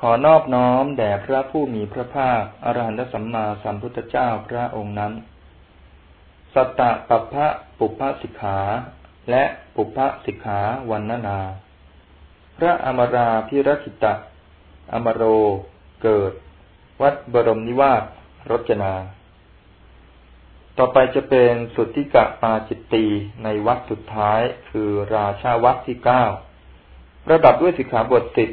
ขอนอบน้อมแด่พระผู้มีพระภาคอรหันตสัมมาสัมพุทธเจ้าพระองค์นั้น สัตตะปัพพะปุพพสิกขา และปุพพสิกขาวันนานา พระอมราพิรคิตะ อมโร เกิด วัดบรมนิวาสรจนา ต่อไปจะเป็นสุทธิกะปาจิตตีในวัดสุดท้ายคือราชาวัดที่เก้าระดับด้วยสิกขาบทสิบ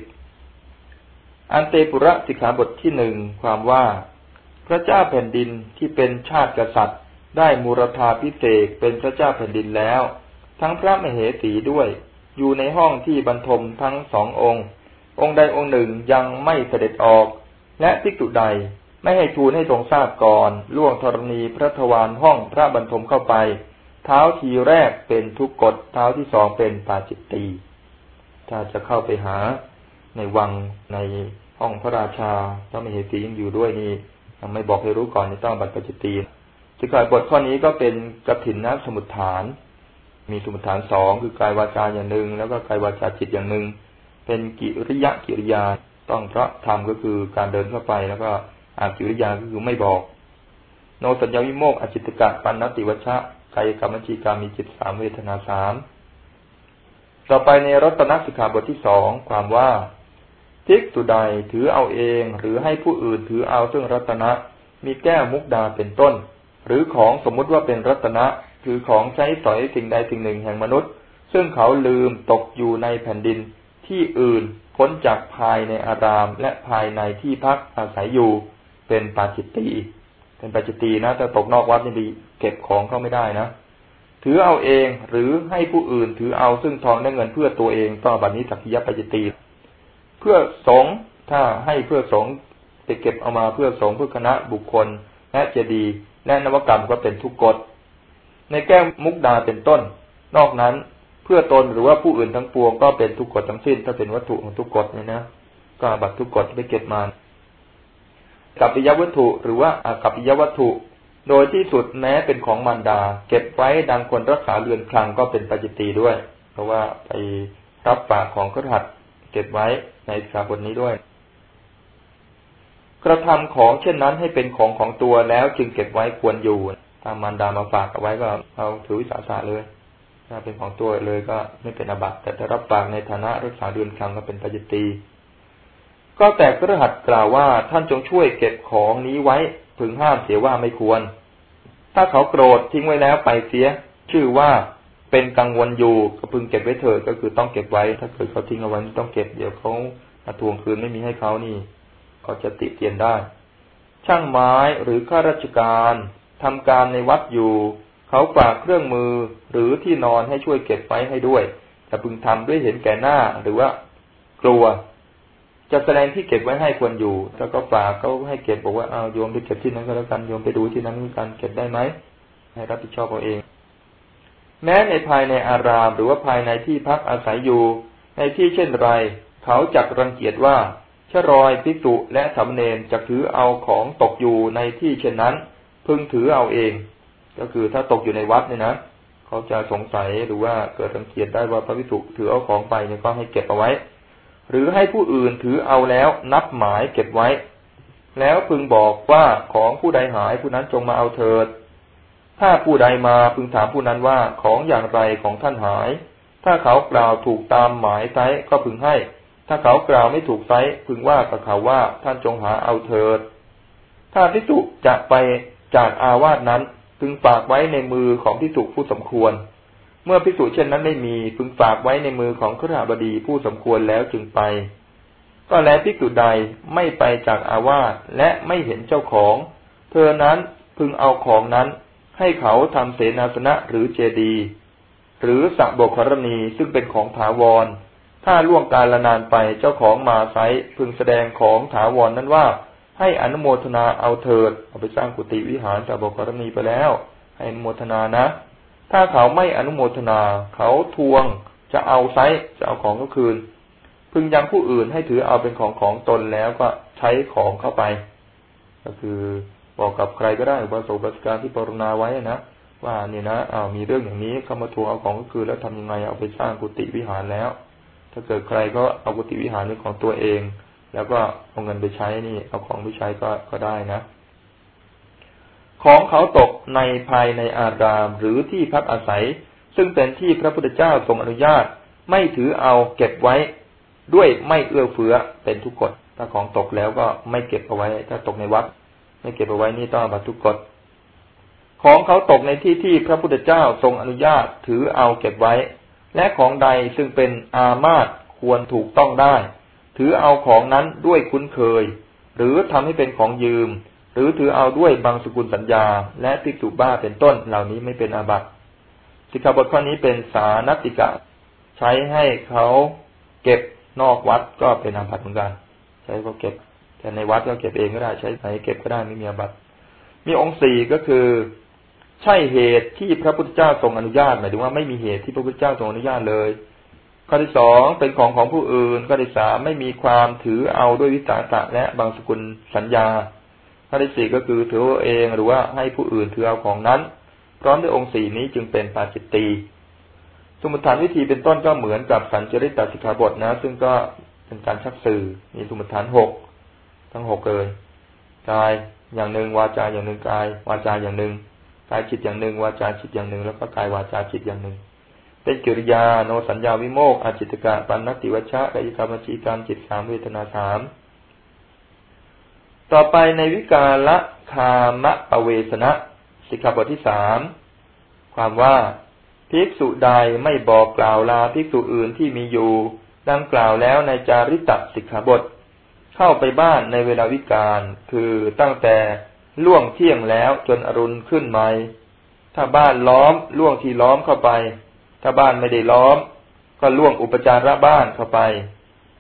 อันเตปุระสิกขาบทที่หนึ่งความว่า พระเจ้าแผ่นดินที่เป็นชาติกษัตริย์ ได้มูรธาพิเศษเป็นพระเจ้าแผ่นดินแล้ว ทั้งพระมเหสีด้วย อยู่ในห้องที่บรรทมทั้งสององค์ องค์ใดองค์หนึ่งยังไม่เสด็จออก และภิกษุใดไม่ให้ทูลให้ทรงทราบก่อน ล่วงธรณีพระทวารห้องพระบรรทมเข้าไป เท้าทีแรกเป็นทุกกฎเท้าที่สองเป็นปาจิตตีถ้าจะเข้าไปหา ในวังในห้องพระราชาถ้าไม่เหสียังอยู่ด้วยนี่ยังไม่บอกให้รู้ก่อนในต้องบัตรปจิตีสิกขาบทข้อนี้ก็เป็นกถินนะสมุทฐาน มีสมุทฐานสองคือกายวาจาอย่างหนึ่ง แล้วก็กายวาจาจิตอย่างหนึ่ง เป็นกิริยะกิริยาต้องพระธรรมก็คือการเดินเข้าไป แล้วก็อากิริยาก็คือไม่บอก โนสัญญาวิโมกอจิตกะปันนติวัชะกายกรรมจีกรรมมีจิตสามเวทนาสามต่อไปในรัตนสิกขาบทที่สองความว่า ภิกษุใดถือเอาเองหรือให้ผู้อื่นถือเอาซึ่งรัตนะ มีแก้วมุกดาเป็นต้น หรือของสมมุติว่าเป็นรัตนะคือของใช้สอยสิ่งใดสิ่งหนึ่งแห่งมนุษย์ ซึ่งเขาลืมตกอยู่ในแผ่นดินที่อื่นพ้นจากภายในอารามและภายในที่พักอาศัยอยู่เป็นปาจิตตีเป็นปาจิตตีนะแต่ตกนอกวัดนี่ไปเก็บของเข้าไม่ได้นะถือเอาเองหรือให้ผู้อื่นถือเอาซึ่งทองได้เงินเพื่อตัวเองต้อบัดนี้สักยะปจิตตี เพื่อสงถ้าให้เพื่อสงไปเก็บเอามาเพื่อสงเพื่อคณะบุคคลและเจดีและนวกรรมก็เป็นทุกกฎในแก้วมุกดาเป็นต้น นอกนั้นเพื่อตนหรือว่าผู้อื่นทั้งปวงก็เป็นทุกกฎทั้งสิ้น ถ้าเป็นวัตถุของทุกกฎเนี่ยนะก็บัตรทุกกฎไปเก็บมากับปิยวัตถุหรือว่าอากับปิยวัตถุ โดยที่สุดแม้เป็นของมารดา เก็บไว้ดังคนรักษาเรือนคลังก็เป็นปัจจิตีด้วย เพราะว่าไปรับฝากของกระหัด เก็บไว้ในสาบทนี้ด้วย กระทำของเช่นนั้นให้เป็นของของตัวแล้วจึงเก็บไว้ควรอยู่ถ้ามารดามาฝากเอาไว้ก็เอาถือวิสาสะเลยถ้าเป็นของตัวเลยก็ไม่เป็นอบัตแต่ถ้ารับฝากในฐานะรักษาเรือนคลังก็เป็นปัจจิตีก็แต่กระหัดกล่าวว่าท่านจงช่วยเก็บของนี้ไว้พึงห้ามเสียว่าไม่ควร ถ้าเขาโกรธทิ้งไว้แล้วไปเสีย ชื่อว่า เป็นกังวลอยู่ก็พึงเก็บไว้เถิดก็คือต้องเก็บไว้ ถ้าเกิดเขาทิ้งเอาไว้ต้องเก็บเดี๋ยวเขามาทวงคืนไม่มีให้เขานี่เขาจะติเตียนได้ ช่างไม้หรือข้าราชการทำการในวัดอยู่ เขาฝากเครื่องมือหรือที่นอนให้ช่วยเก็บไว้ให้ด้วยแต่พึงทำด้วยเห็นแก่หน้าหรือว่ากลัว จะแสดงที่เก็บไว้ให้ควรอยู่ แล้วก็ฝากเขาให้เก็บบอกว่าเอาโยมไปเก็บที่นั้นก็แล้วกันโยมไปดูที่นั้นกันเก็บได้ไหมให้รับผิดชอบเอาเอง แม้ในภายในอารามหรือว่าภายในที่พักอาศัยอยู่ ในที่เช่นไร เขาจักรังเกียจว่าชรอยภิกษุและสามเณรจะถือเอาของตกอยู่ในที่เช่นนั้น พึงถือเอาเอง ก็คือถ้าตกอยู่ในวัดเนี่ยนะเขาจะสงสัยหรือว่าเกิดรังเกียจได้ว่าพระภิกษุถือเอาของไปเนี่ยก็ให้เก็บเอาไว้ หรือให้ผู้อื่นถือเอาแล้วนับหมายเก็บไว้ แล้วพึงบอกว่าของผู้ใดหายผู้นั้นจงมาเอาเถิด ถ้าผู้ใดมาพึงถามผู้นั้นว่าของอย่างไรของท่านหาย ถ้าเขากล่าวถูกตามหมายไซก็พึงให้ ถ้าเขากล่าวไม่ถูกไซพึงว่ากับเขาว่าท่านจงหาเอาเถิด ถ้าพิสุจะไปจากอาวาสนั้นพึงฝากไว้ในมือของพิสุผู้สมควร เมื่อพิสูจน์เช่นนั้นไม่มีพึงฝากไว้ในมือของขรหบดีผู้สมควรแล้วจึงไป ก็แล้วพิสูจใดไม่ไปจากอาวาสและไม่เห็นเจ้าของ เธอนั้นพึงเอาของนั้น ให้เขาทำเสนาสนะหรือเจดี หรือสะบกครณีซึ่งเป็นของถาวร ถ้าล่วงการละนานไปเจ้าของมาไซพึงแสดงของถาวรนนั้นว่า ให้อนุโมทนาเอาเถิด เอาไปสร้างกุฏิวิหารสะบกครณีไปแล้ว ให้อนุโมทนานะ ถ้าเขาไม่อนุโมทนา เขาทวงจะเอาไซจะเอาของก็คืน พึงยังผู้อื่นให้ถือเอาเป็นของของตนแล้วก็ใช้ของเข้าไป ก็คือ บอกกับใครก็ได้อุบาสกบาสการที่ปรณาไว้นะว่าเนี่ยนะอ้าวมีเรื่องอย่างนี้เขามาทวงเอาของก็คือแล้วทำยังไงเอาไปสร้างกุฏิวิหารแล้ว ถ้าเกิดใครก็เอากุฏิวิหารเป็นของตัวเอง แล้วก็เอาเงินไปใช้นี่ เอาของไปใช้ก็ก็ได้นะ ของเขาตกในภายในอารามหรือที่พักอาศัย ซึ่งเป็นที่พระพุทธเจ้าทรงอนุญาต ไม่ถือเอาเก็บไว้ ด้วยไม่เอื้อเฟื้อเป็นทุกกฎถ้าของตกแล้วก็ไม่เก็บเอาไว้ ถ้าตกในวัด ไม่เก็บเอาไว้นี่ต้องบัตทุกกฎของเขาตกในที่ที่พระพุทธเจ้าทรงอนุญาตถือเอาเก็บไว้ และของใดซึ่งเป็นอามาตควรถูกต้องได้ ถือเอาของนั้นด้วยคุ้นเคย หรือทำให้เป็นของยืม หรือถือเอาด้วยบางสกุลสัญญา และติจุบ้าเป็นต้นเหล่านี้ไม่เป็นอาบัติสิกขาบทข้อนี้เป็นสานติกะ ใช้ให้เขาเก็บนอกวัดก็เป็นอาบัติเหมือนกัน ใช้เขาเก็บ แต่ในวัดก็เก็บเองก็ได้ใช้ไหนเก็บก็ได้ไม่มีอาบัติ มีองค์สี่ก็คือ ใช่เหตุที่พระพุทธเจ้าทรงอนุญาตหมายถึงว่าไม่มีเหตุที่พระพุทธเจ้าทรงอนุญาตเลย ข้อที่สองเป็นของของผู้อื่น ข้อที่สามไม่มีความถือเอาด้วยวิสาสะและบางสกุลสัญญา ข้อที่สี่ก็คือถือเองหรือว่าให้ผู้อื่นถือเอาของนั้นพร้อมด้วยองค์สี่นี้จึงเป็นปาจิตตีสมุทฐานวิธีเป็นต้นก็เหมือนกับสัญจริตตสิกขาบทนะ ซึ่งก็เป็นการชักสื่อมีสมุทฐานหก ทั้งหกเลยกายอย่างหนึ่งวาจาอย่างหนึ่งกาย วาจาอย่างหนึ่งกายจิตอย่างหนึ่งวาจาจิตอย่างหนึ่งแล้วก็กายวาจาจิตอย่างหนึ่งเป็นกิริยาโนสัญญาวิโมกอาจิตกะปันนติวัชชะกายกรรมจีกรรมจิตสามเวทนาสามต่อไปในวิกาละคามะปเวสนะสิกขาบทที่สามความว่าภิกษุใดไม่บอกกล่าวลาภิกษุอื่นที่มีอยู่ ดังกล่าวแล้วในจาริตสิกขาบท เข้าไปบ้านในเวลาวิกาลคือตั้งแต่ล่วงเที่ยงแล้วจนอรุณขึ้นใหม่ถ้าบ้านล้อมล่วงที่ล้อมเข้าไป ถ้าบ้านไม่ได้ล้อม ก็ล่วงอุปจาระบ้านเข้าไป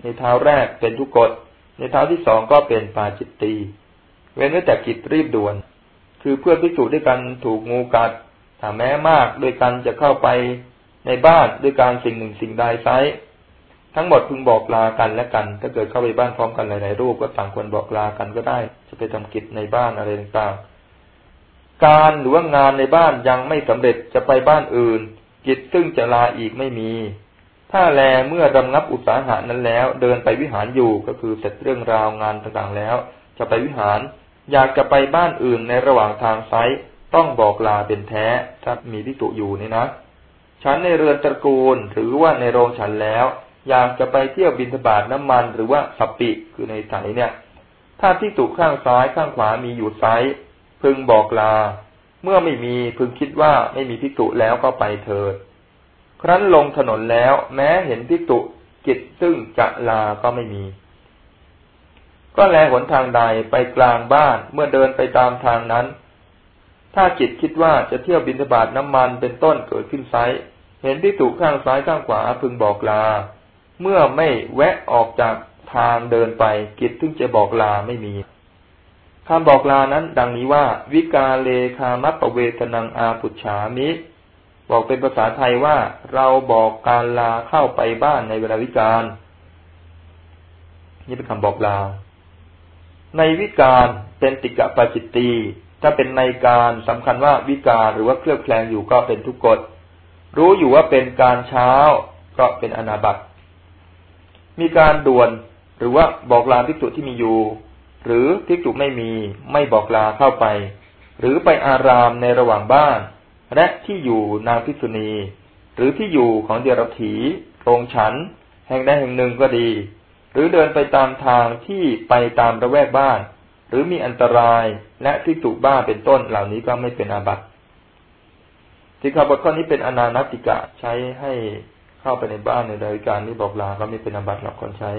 ในเท้าแรกเป็นทุกกฎในเท้าที่สองก็เป็นปาจิตตีเว้นไว้แต่กิจรีบด่วน คือเพื่อพิสูจน์ด้วยกันถูกงูกัดถ้าแม้มากด้วยกันจะเข้าไปในบ้านด้วยการสิ่งหนึ่งสิ่งใดไซ ทั้งหมดพึงบอกลากันและกัน ถ้าเกิดเข้าไปบ้านพร้อมกันหลาย ๆ รูปก็ต่างควรบอกลากันก็ได้ จะไปทำกิจในบ้านอะไรต่างๆ การหรือว่างานในบ้านยังไม่สำเร็จจะไปบ้านอื่น กิจซึ่งจะลาอีกไม่มี ถ้าแลเมื่อดำนับอุตสาหะนั้นแล้ว เดินไปวิหารอยู่ก็คือเสร็จเรื่องราวงานต่างๆแล้ว จะไปวิหาร อยากจะไปบ้านอื่นในระหว่างทางไซต้องบอกลาเป็นแท้ ถ้ามีพิจุอยู่นี่นะ ฉันในเรือนตระกูลหรือว่าในโรงฉันแล้ว อยากจะไปเที่ยวบินทบาทน้ำมันหรือว่าสับปิคือในไถเนี่ย ถ้าที่ตุข้างซ้ายข้างขวามีอยู่ไซพึงบอกลา เมื่อไม่มีพึงคิดว่าไม่มีพิกตุแล้วก็ไปเถิด ครั้นลงถนนแล้วแม้เห็นพิกตุกิจซึ่งจะลาก็ไม่มี ก็แลหนทางใดไปกลางบ้านเมื่อเดินไปตามทางนั้น ถ้าจิตคิดว่าจะเที่ยวบินทบาทน้ำมันเป็นต้นเกิดขึ้นไซเห็นพิกตุข้างซ้ายข้างขวาพึงบอกลา เมื่อไม่แวะออกจากทางเดินไปกิจทึ่งจะบอกลาไม่มีคำบอกลานั้น ดังนี้ว่า วิกาเลคามัปเวทนังอาปุชามิ บอกเป็นภาษาไทยว่า เราบอกการลาเข้าไปบ้านในเวลาวิกาลนี่เป็นคำบอกลา ในวิกาลเป็นติกะปาจิตตีถ้าเป็นในการสำคัญว่าวิกาลหรือว่าเคลือบแคลงอยู่ก็เป็นทุกกฎรู้อยู่ว่าเป็นการเช้าก็เป็นอนาบัติ มีการด่วน หรือว่าบอกลาภิกษุที่มีอยู่ หรือภิกษุไม่มีไม่บอกลาเข้าไป หรือไปอารามในระหว่างบ้าน และที่อยู่นางภิกษุณี หรือที่อยู่ของเดียรถีโรงฉัน แห่งใดแห่งหนึ่งก็ดี หรือเดินไปตามทางที่ไปตามระแวกบ้าน หรือมีอันตรายและภิกษุบ้าเป็นต้นเหล่านี้ก็ไม่เป็นอาบัติสิกขาบทข้อนี้เป็นอนานติกะใช้ให้ เข้าไปในบ้านในรายการนี้บอกลาก็ไม่เป็นอบัติหลักคนใช้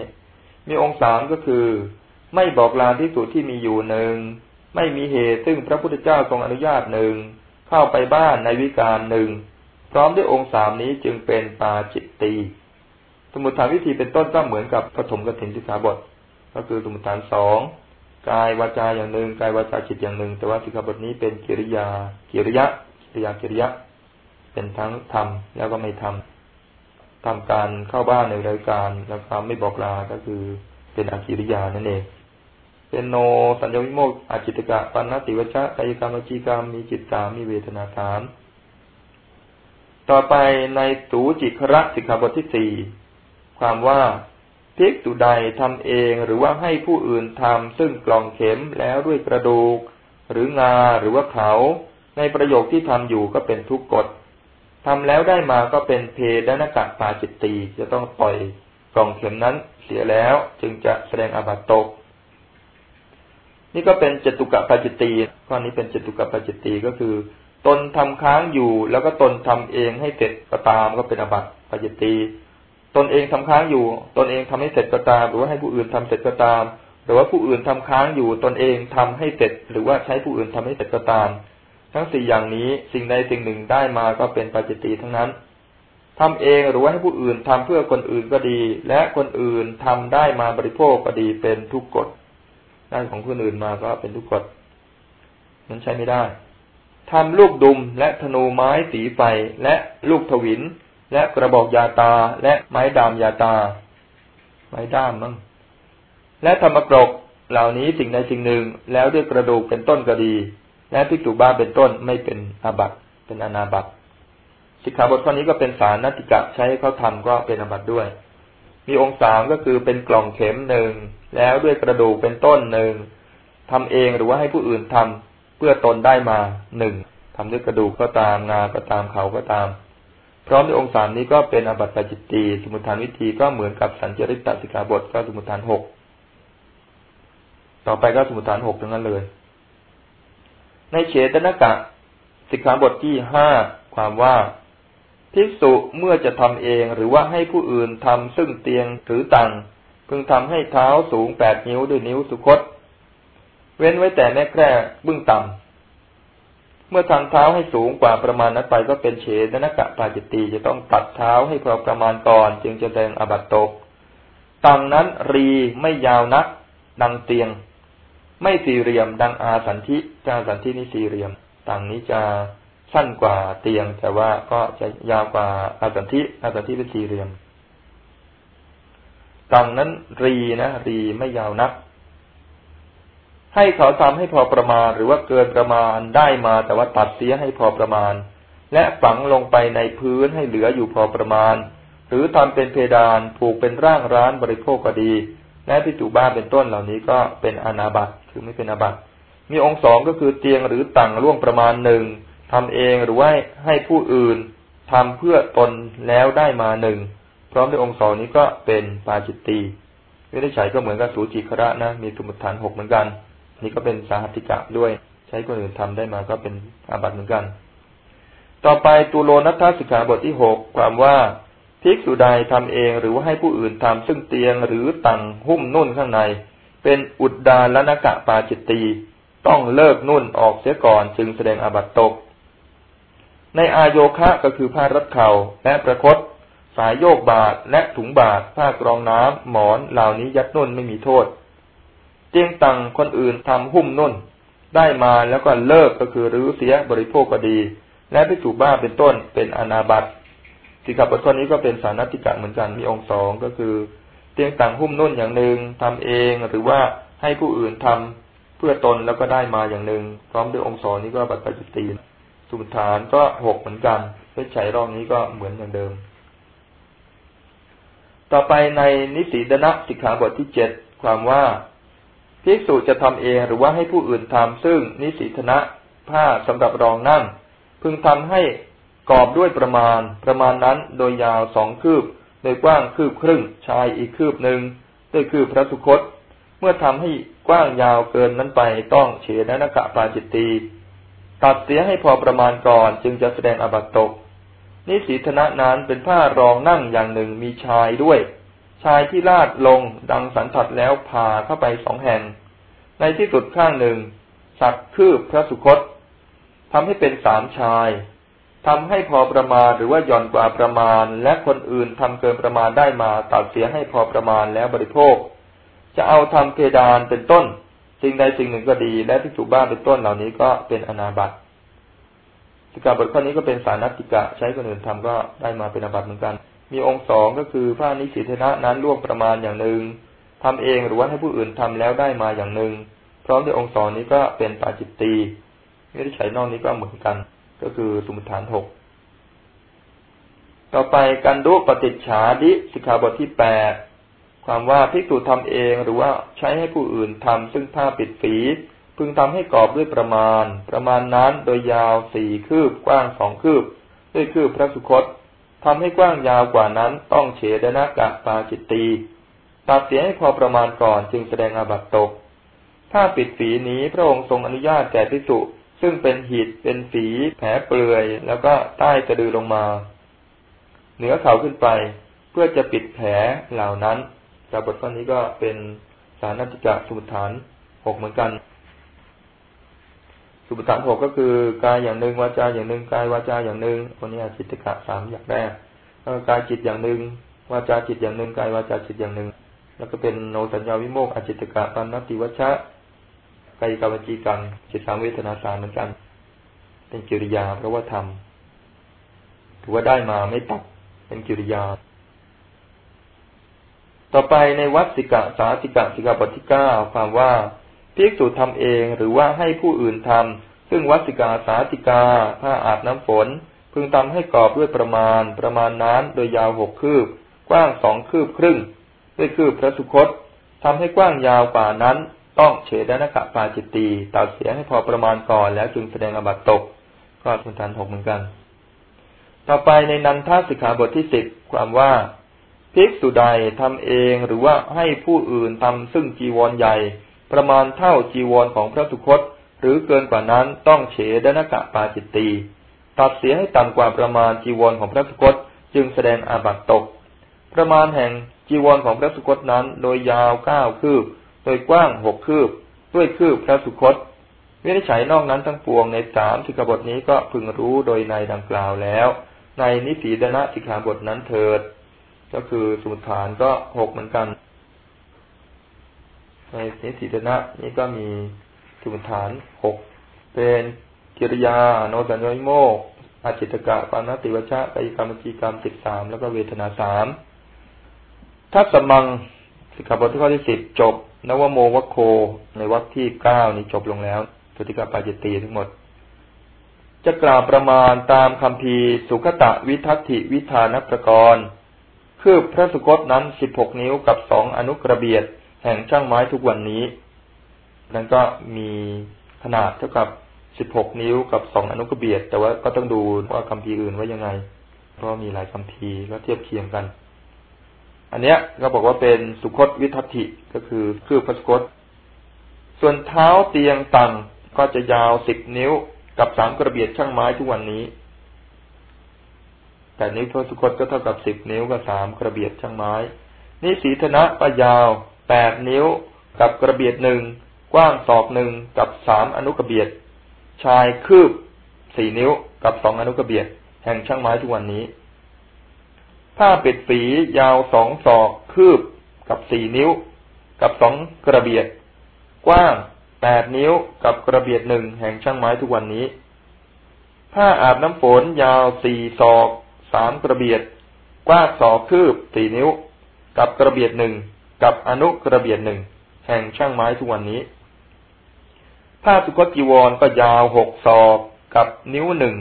มีองค์สามก็คือ ไม่บอกลาที่สุดที่มีอยู่หนึ่งไม่มีเหตุซึ่งพระพุทธเจ้าทรงอนุญาตหนึ่งเข้าไปบ้านในวิการหนึ่งพร้อมด้วยองค์สามนี้จึงเป็นปาจิตตีสมุทฐานวิธีเป็นต้นก็เหมือนกับปฐมกถินทิสาบท ก็คือสมุทฐานสองกายวาจาอย่างหนึ่งกายวาจาจิตอย่างหนึ่ง แต่ว่าสิกขาบทนี้เป็นกิริยากิริยะกิริยากิริยะ เป็นทั้งทำแล้วก็ไม่ทำ ทำการเข้าบ้านในรายการแล้วคไม่บอกลาก็คือเป็นอากิริยานั่นเองเป็นโนสัญญวิโมกอาจิตกะปันนติวชะกายกรรมจีกรรมมีจิตสามมีเวทนาสามต่อไปในตูจิคระสิกขาบทที่สี่ความว่าภิกษุใดทำเองหรือว่าให้ผู้อื่นทำซึ่งกล่องเข็มแล้วด้วยกระดูก หรืองาหรือว่าเขา ในประโยคที่ทำอยู่ก็เป็นทุกกฎ ทำแล้วได้มาก็เป็นเพดนกะปาจิตตีจะต้องปล่อยกล่องเข็มนั้นเสียแล้วจึงจะแสดงอาบัตตก นี่ก็เป็นจตุกะปาจิตตีข้อนี้เป็นจตุกะปาจิตตีก็คือ ตนทำค้างอยู่ แล้วก็ตนทำเองให้เสร็จก็ตามก็เป็นอาบัตปาจิตตีตนเองทำค้างอยู่ ตนเองทำให้เสร็จก็ตาม หรือว่าให้ผู้อื่นทำเสร็จก็ตาม หรือว่าผู้อื่นทำค้างอยู่ ตนเองทำให้เสร็จ หรือว่าใช้ผู้อื่นทำให้เสร็จก็ตาม ทั้งสี่อย่างนี้สิ่งใดสิ่งหนึ่งได้มาก็เป็นปัจจิตีทั้งนั้นทำเองหรือว่าให้ผู้อื่นทำเพื่อคนอื่นก็ดี และคนอื่นทำได้มาบริโภคก็ดีเป็นทุกกฎได้ของคนอื่นมาก็เป็นทุกกฎนั้นใช้ไม่ได้ทำลูกดุมและธนูไม้สีไฟและลูกถวิน และกระบอกยาตาและไม้ดามยาตา ไม้ด้ามมั้งและธรรมกรกเหล่านี้สิ่งใดสิ่งหนึ่งแล้วด้วยกระดูกเป็นต้นก็ดี และพิจุบ้าเป็นต้นไม่เป็นอาบัตเป็นอนาบัตสิกขาบทข้อนี้ก็เป็นสารนัติกะใช้เขาทำก็เป็นอาบัตด้วย มีองค์สามก็คือเป็นกล่องเข็มหนึ่งแล้วด้วยกระดูกเป็นต้นหนึ่งทำเองหรือว่าให้ผู้อื่นทำเพื่อตนได้มาหนึ่งทำด้วยกระดูกก็ตามงาก็ตามเขาก็ตาม พร้อมด้วยองค์สามนี้ก็เป็นอบัติปจิตตีสมุทฐานวิธีก็เหมือนกับสัญจริตตสิกขาบทก็สมุทฐานหกต่อไปก็สมุทฐานหกทั้งนั้นเลย ในเฉตนกะ สิกขาบทที่ห้าความว่า ภิกษุเมื่อจะทำเองหรือว่าให้ผู้อื่นทำซึ่งเตียงหรือตังพึงทำให้เท้าสูงแปดนิ้วด้วยนิ้วสุคต เว้นไว้แต่แม่แคร่บึ้งต่ำเมื่อทางเท้าให้สูงกว่าประมาณนั้นไปก็เป็นเฉดนกะปาจิตตีจะต้องตัดเท้าให้พอประมาณก่อนจึงจะแดงอบัตตกตังนั้นรีไม่ยาวนักดังเตียง ไม่สี่เหลี่ยม ดังอาสันทิจาสันทินี่สี่เหลี่ยมตังนี้จะสั้นกว่าเตียง แต่ว่าก็จะยาวกว่าอาสันทิอาสันทิเป็นสี่เหลี่ยมตังนั้นรีนะรีไม่ยาวนัก ให้เขาทำให้พอประมาณ หรือว่าเกินประมาณได้มาแต่ว่าตัดเสียให้พอประมาณ และฝังลงไปในพื้นให้เหลืออยู่พอประมาณ หรือทำเป็นเพดานผูกเป็นร่างร้านบริโภคก็ดี และพิจุบ้านเป็นต้นเหล่านี้ก็เป็นอนาบัตคือไม่เป็นอาบัตมีองค์สองก็คือเตียงหรือตังล่วงประมาณหนึ่งทำเองหรือว่าให้ผู้อื่นทำเพื่อตนแล้วได้มาหนึ่งพร้อมด้วยองค์สองนี้ก็เป็นปาจิตตีวิธีใช้ก็เหมือนกับสูจิคระนะ มีสมุทฐานหกเหมือนกัน นี่ก็เป็นสาหัติกะด้วย ใช้คนอื่นทำได้มาก็เป็นอาบัติเหมือนกัน ต่อไปตุโลนัทธสิกขาบทที่หกความว่า ภิกษุใดทำเองหรือว่าให้ผู้อื่นทำซึ่งเตียงหรือตังหุ้มนุ่นข้างใน เป็นอุดดาลนกะปาจิตตีต้องเลิกนุ่นออกเสียก่อนจึงแสดงอาบัตตก ในอาโยคะก็คือผ้ารัดเข่าและประคตสายโยกบาทและถุงบาทผ้ากรองน้ำหมอนเหล่านี้ยัดนุ่นไม่มีโทษเจียงตังคนอื่นทำหุ้มนุ่น ได้มาแล้วก็เลิกก็คือรื้อเสียบริโภคก็ดี และไปถูกบ้าเป็นต้นเป็นอนาบัต สิกขาบทข้อนี้ก็เป็นสารติกะเหมือนกันมีองค์สองก็คือ เตียงต่างหุ้มนุ่นอย่างหนึ่งทำเองหรือว่าให้ผู้อื่นทำเพื่อตนแล้วก็ได้มาอย่างหนึ่งพร้อมด้วยองค์สองนี้ก็ปัจจุตีสุฐานก็หกเหมือนกันเพชรชัยรอบนี้ก็เหมือนอย่างเดิม ต่อไปในนิสิดนะสิกขาบทที่เจ็ดความว่าภิกษุจะทำเองหรือว่าให้ผู้อื่นทำซึ่งนิสิทนะผ้าสำหรับรองนั่ง พึงทำให้ กรอบด้วยประมาณ ประมาณนั้นโดยยาวสองคืบ โดยกว้างคืบครึ่ง ชายอีกคืบหนึ่งด้วยคืบพระสุคต เมื่อทำให้กว้างยาวเกินนั้นไปต้องเฉดนกะปาจิตตีตัดเสียให้พอประมาณก่อนจึงจะแสดงอบัตตก นิสีธนะนั้นเป็นผ้ารองนั่งอย่างหนึ่งมีชายด้วย ชายที่ลาดลงดังสันทัดแล้วผ่าเข้าไปสองแห่ง ในที่สุดข้างหนึ่ง สักคืบพระสุคตทำให้เป็นสามชาย ทำให้พอประมาณหรือว่าย่อนกว่าประมาณ และคนอื่นทำเกินประมาณได้มาตัดเสียให้พอประมาณแล้วบริโภค จะเอาทำเพดานเป็นต้น สิ่งใดสิ่งหนึ่งก็ดี และที่ถูกบ้านเป็นต้นเหล่านี้ก็เป็นอนาบัติสิกขาบทข้อนี้ก็เป็นสารนัตติกะ ใช้คนอื่นทำก็ได้มาเป็นอนาบัติเหมือนกัน มีองค์สองก็คือผ้านิสิตนะนั้นล่วงประมาณอย่างหนึ่งทำเองหรือว่าให้ผู้อื่นทำแล้วได้มาอย่างหนึ่งพร้อมด้วยองค์สองนี้ก็เป็นปาจิตตีไม่ได้ใช้นอกนี้ก็เหมือนกัน ก็คือสมุทฐานหกต่อไปการดูปฏิจฉาดิสิกขาบทที่แปดความว่าภิกษุทำเองหรือว่าใช้ให้ผู้อื่นทำซึ่งผ้าปิดฝีพึงทำให้กรอบด้วยประมาณ ประมาณนั้นโดยยาวสี่คืบกว้างสองคืบ ด้วยคืบพระสุคตทำให้กว้างยาวกว่านั้นต้องเฉดนากะปาจิตตีตัดเสียให้พอประมาณก่อนจึงแสดงอาบัตตก ถ้าปิดฝีนี้พระองค์ทรงอนุญาตแก่พิสุ ซึ่งเป็นหิดเป็นฝีแผลเปลือย แล้วก็ใต้สะดือลงมา เหนือเข่าขึ้นไป เพื่อจะปิดแผลเหล่านั้นจากบทข้อนี้ก็เป็นสารนัติกะสมุทฐานหกเหมือนกัน สมุทฐานหกก็คือกายอย่างหนึ่งวาจาอย่างหนึ่งกายวาจาอย่างหนึ่งคนนี้จิตกะสามอย่างแรกแล้วกายจิตอย่างหนึ่งวาจาจิตอย่างหนึ่งกายวาจาจิตอย่างหนึ่งแล้วก็เป็นโนสัญญาวิโมกอจิตกะปันนติวัชชะ กายกรรมจีกังจิตสามเวทนาสามเหมือนกัน เป็นกิริยาเพราะว่าทำถือว่าได้มาไม่ตัดเป็นกิริยา ต่อไปในวัดสิกะสาสิกะสิกาบทที่เก้าความว่าพิกษุทำเองหรือว่าให้ผู้อื่นทำซึ่งวัดสิกาสาติกาผ้าอาบน้ำฝน พึงทำให้กรอบด้วยประมาณ ประมาณน้ำโดยยาวหกคืบ กว้างสองคืบครึ่ง ด้วยคืบพระสุคตทำให้กว้างยาวกว่านั้น ต้องเฉดนกะปาจิตตีตัดเสียให้พอประมาณก่อนแล้วจึงแสดงอบัตตกก็เป็นฐานหกเหมือนกัน ต่อไปในนันทสิกขาบทที่สิบความว่าภิกษุใดทำเองหรือว่าให้ผู้อื่นทำซึ่งจีวรใหญ่ ประมาณเท่าจีวรของพระสุคต หรือเกินกว่านั้นต้องเฉดนกะปาจิตตีตัดเสียให้ต่ำกว่าประมาณจีวรของพระสุคต จึงแสดงอาบัตตก ประมาณแห่งจีวรของพระสุคตนั้นโดยยาวเก้าคืบ โดยกว้างหกคืบ ด้วยคืบพระสุคตวินิจฉัยนอกนั้นทั้งปวงในสามสิกขาบทนี้ก็พึงรู้โดยในดังกล่าวแล้ว ในนิสีดนะสิกขาบทนั้นเถิด ก็คือสมุทฐานก็หกเหมือนกัน ในนิสีดนะนี้ก็มีสมุทฐานหกเป็นกิริยา โนสัญญโมกอาจิตกะปานติวชะกายกรรมจีกรรมสิบสามแล้วก็เวทนาสามทัศมังสิกขาบทที่ข้อที่สิบจบ นวโมวโคในวรรคที่เก้านี้จบลงแล้วสติกาปาจิตตีทั้งหมด จะกล่าวประมาณตามคำพีสุขตะวิทัติวิธานประกรณ์คือพระสุคตนั้นสิบหกนิ้วกับสองอนุกระเบียด แห่งช่างไม้ทุกวันนี้ นั้นก็มีขนาดเท่ากับสิบหกนิ้วกับสองอนุกระเบียด แต่ว่าก็ต้องดูว่าคำพีอื่นว่ายังไง เพราะมีหลายคำพีแล้วเทียบเคียงกัน อันเนี้ยก็บอกว่าเป็นสุคตวิทัติก็คือคือพระสุคต ส่วนเท้าเตียงตังก็จะยาวสิบนิ้วกับสามกระเบียดช่างไม้ทุกวันนี้ แต่นิ้วพระสุคตก็เท่ากับสิบนิ้วกับสามกระเบียดช่างไม้นี่สีธนะปยาวแปดนิ้วกับกระเบียดหนึ่งกว้างศอกหนึ่งกับสามอนุกระเบียด ชายคืบสี่นิ้วกับสองอนุกระเบียด แห่งช่างไม้ทุกวันนี้ ผ้าปิดฝียาวสองศอกคืบกับสี่นิ้ว กับสองกระเบียด กว้างแปดนิ้วกับกระเบียดหนึ่งแห่งช่างไม้ทุกวันนี้ ผ้าอาบน้ำฝนยาวสี่ศอกสามกระเบียด กว้างศอกคืบสี่นิ้ว กับกระเบียดหนึ่งกับอนุกระเบียดหนึ่งแห่งช่างไม้ทุกวันนี้ ผ้าสุคติวรก็ยาวหกศอกกับนิ้วหนึ่ง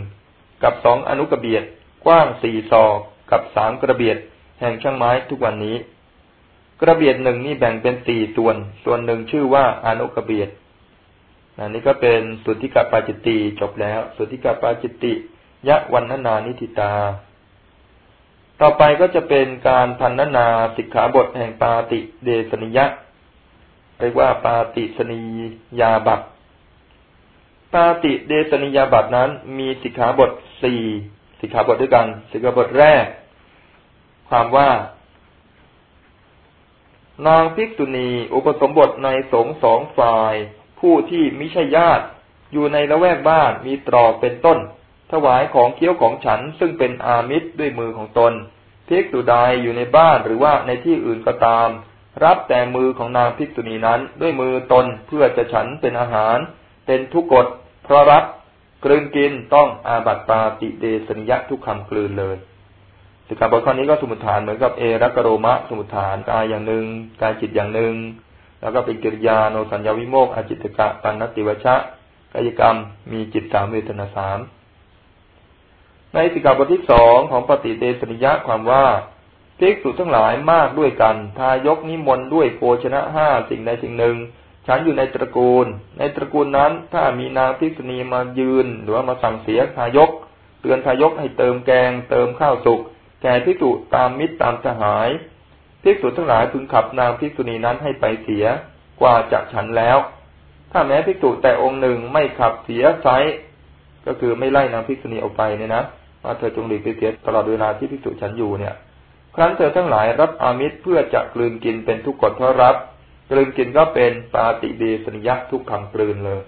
กับสองอนุกระเบียด กว้างสี่ศอก กับสามกระเบียดแห่งช่างไม้ทุกวันนี้ กระเบียดหนึ่งนี่แบ่งเป็นสี่ส่วน ส่วนหนึ่งชื่อว่าอนุกระเบียดนนี่ก็เป็นสุทธิกาปาจิตติจบแล้ว สุทธิกาปาจิตติยะวันนานานิติตา ต่อไปก็จะเป็นการพันนานาสิกขาบทแห่งปาติเดสนิยะเรียกว่าปาติสนียาบัตปาติเดสนิยาบัตนั้นมีสิกขาบทสี่ สิกขาบทด้วยกัน สิกขาบทแรก ความว่า นางภิกษุณีอุปสมบทในสงสองฝ่าย ผู้ที่มิใช่ญาติ อยู่ในละแวกบ้านมีตรอกเป็นต้น ถวายของเคี้ยวของฉันซึ่งเป็นอามิตรด้วยมือของตนภิกษุใดอยู่ในบ้านหรือว่าในที่อื่นก็ตาม รับแต่มือของนางภิกษุณีนั้นด้วยมือตนเพื่อจะฉันเป็นอาหาร เป็นทุกกฎเพราะรับ กลืนกินต้องอาบัติปาติเดสนิยะทุกคำกลืนเลยสิกขาบทข้อนี้ก็สมุทฐานเหมือนกับเอรักโรมะสมุทฐานกายอย่างหนึ่งกายจิตอย่างหนึ่ง แล้วก็เป็นกิริยาโนสัญญาวิโมกอาจิตกะปันนติวชะกายกรรมมีจิตสามเวทนาสามในสิกขาบทที่สองของปฏิเดสนิยะความว่าภิกษุทั้งหลายมากด้วยกัน ทายกนิมนต์ด้วยโภชนะห้าสิ่งใดสิ่งหนึ่ง ฉันอยู่ในตระกูล ในตระกูลนั้น ถ้ามีนางภิษณีมายืน หรือว่ามาสั่งเสียทายกเตือนทายกให้เติมแกง เติมข้าวสุก แก่ภิกษุตามมิตรตามสหายภิกษุทั้งหลายพึงขับนางภิษุณีนั้นให้ไปเสียกว่าจากฉันแล้ว ถ้าแม้ภิกษุแต่องค์หนึ่งไม่ขับเสียไซก็คือไม่ไล่นางภิษุณีออกไปเนี่ยนะว่าเธอจงหลีกไปเสียตลอดเวลาที่ภิกษุฉันอยู่เนี่ย ครั้นเธอทั้งหลายรับอามิตรเพื่อจะกลืนกินเป็นทุกกฎเพราะรับ กลืนกินก็เป็นปาติเดสนิยะทุกคำกลืนเลย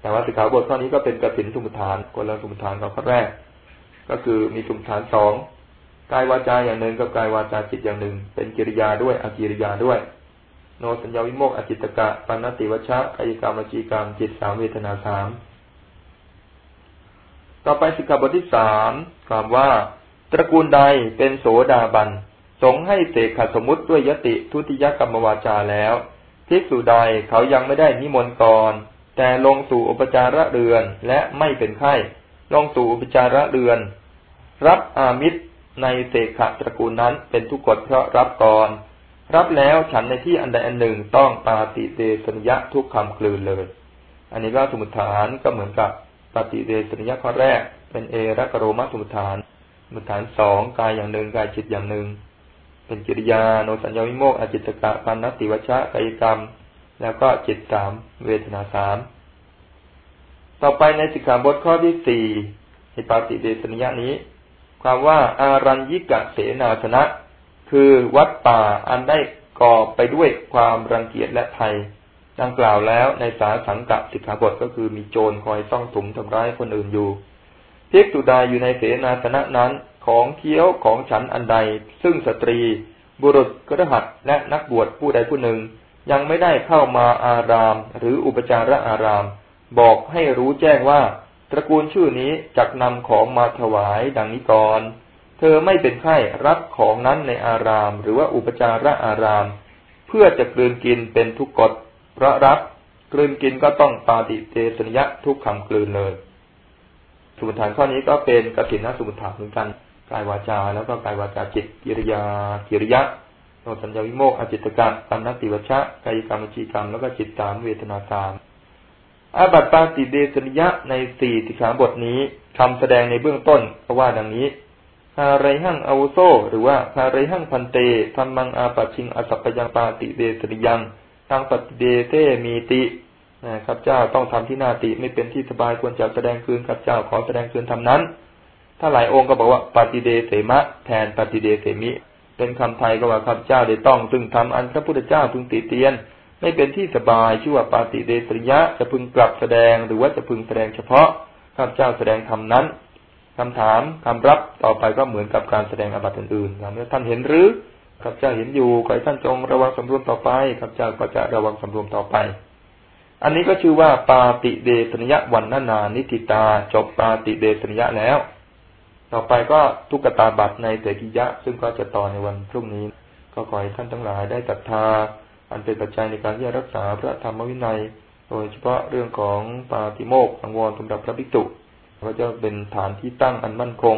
แต่ว่าสิกขาบทข้อนี้ก็เป็นกสินทุมฐานกลทุมฐานข้อแรก ก็คือมีทุมฐานสองกายวาจาอย่างหนึ่งกับกายวาจาจิตอย่างหนึ่ง เป็นกิริยาด้วยอากิริยาด้วย โนสัญญาวิโมกอจิตกะปันติวชะกายกรรมจีกรรมจิตสามเวทนาสามต่อไปสิกขาบทที่สามกล่าวว่า ตระกูลใดเป็นโสดาบันสงให้เสกขสมุติด้วยยติทุติยกรรมวาจาแล้ว ภิกษุใดเขายังไม่ได้นิมนต์ก่อน แต่ลงสู่อุปจาระเรือนและไม่เป็นไข้ลงสู่อุปจาระเรือน รับอามิตรในเสกขตระกูลนั้นเป็นทุกกฎเพราะรับก่อน รับแล้วฉันในที่อันใดอันหนึ่งต้องปาติเดสนิยะทุกคำกลืนเลย อันนี้ก็สมุทฐานก็เหมือนกับปฏิเดสนิยข้อแรก เป็นเอรักโรมสมุทฐานสมุทฐานสองกายอย่างหนึ่งกายจิตอย่างหนึ่ง เป็นกิริยาโนสัญญาวิโมกอจิตกะปันนติวชะกายกรรม แล้วก็จิตสามเวทนาสามต่อไปในสิกขาบทข้อที่สี่ในปฏิเดสนิยนี้ ความว่าอารัญญิกะเสนาสนะ คือวัดป่าอันได้ก่อไปด้วยความรังเกียจและภัยดังกล่าวแล้วในสาสังกะสิกขาบทก็คือมีโจรคอยซ่องถุมทำร้ายคนอื่นอยู่เพิกตุดาอยู่ในเสนาสนะนั้น ของเคี้ยวของฉันอันใด ซึ่งสตรี บุรุษกระหัตและนักบวชผู้ใดผู้หนึ่ง ยังไม่ได้เข้ามาอาราม หรืออุปจาระอาราม บอกให้รู้แจ้งว่า ตระกูลชื่อนี้จักนำของมาถวายดังนี้ก่อนเธอไม่เป็นไข้รับของนั้นในอาราม หรือว่าอุปจาระอาราม เพื่อจะกลืนกินเป็นทุกกฎเพราะรับกลืนกินก็ต้องปาติเตสนิยะทุกคำกลืนเลย สมุทฐานข้อนี้ก็เป็นกสินสมุทฐานเหมือนกัน กายวาจา แล้วก็กายวาจาจิตกิริยากิริยะโนสัญญาวิโมกอจิตกรรมปันนติวัชะกายกรรมจีกรรมแล้วก็จิตสามเวทนาสามอาบัตปาติเดสนิยะในสี่สิกขาบทนี้คำแสดงในเบื้องต้นก็ว่าดังนี้คาไรหั่งอาวุโซ หรือว่าคาไรหั่งพันเตธรรมังอาปัชิงอสัพพยังปาติเดสนิยังตังปฏิเดเตมีตินะครับเจ้าต้องทำที่นาติไม่เป็นที่สบายควรจะแสดงคืนกับเจ้าขอแสดงคืนทำนั้น ถ้าหลายองค์ก็บอกว่าปฏิเดเสมะแทนปฏิเดเสมิ เป็นคำไทยก็ว่าข้าพเจ้าได้ต้องซึ่งทำอันพระพุทธเจ้าพึงติเตียน ไม่เป็นที่สบายชื่อว่าปฏิเดสริยะจะพึงกลับแสดงหรือว่าจะพึงแสดงเฉพาะข้าพเจ้าแสดงทำนั้นคำถามคำรับต่อไปก็เหมือนกับการแสดงอบัติอื่นๆอย่างนี้ท่านเห็นหรือข้าพเจ้าเห็นอยู่ขอให้ท่านจงระวังสำรวมต่อไปข้าพเจ้าก็จะระวังสำรวมต่อไป อันนี้ก็ชื่อว่าปาติเดสนิยะวันนานานิติตา จบปาติเดสนิยะแล้ว ต่อไปก็ทุกตาบัตในเตกิยะ ซึ่งก็จะต่อในวันพรุ่งนี้ ก็ขอให้ท่านทั้งหลายได้ศรัทธา อันเป็นปัจจัยในการที่จะรักษาพระธรรมวินัย โดยเฉพาะเรื่องของปาติโมกขังวรสำหรับพระภิกษุก็จะเป็นฐานที่ตั้งอันมั่นคง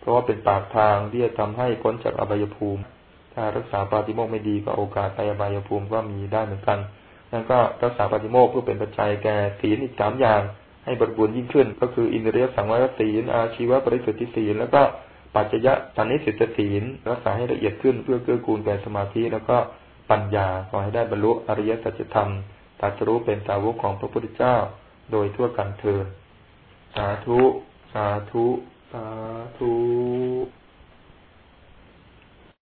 เพราะว่าเป็นปากทางที่จะทำให้พ้นจากอบายภูมิ ถ้ารักษาปาติโมกไม่ดีก็โอกาสไปอบายภูมิก็มีได้เหมือนกัน นั่นก็รักษาปาติโมกเพื่อเป็นปัจจัยแก่ศีลอีกสามอย่าง ให้บริบูรณ์ยิ่งขึ้น ก็คืออินเรียสังวรศีลอาชีวปริสุทธิศีลแล้วก็ปัจจยะสันนิสิตศีลรักษาให้ละเอียดขึ้นเพื่อเกื้อกูลแก่สมาธิแล้วก็ปัญญาขอให้ได้บรรลุอริยสัจธรรมตัสรู้เป็นสาวกของพระพุทธเจ้า โดยทั่วกันเถิดสาธุ สาธุ สาธุ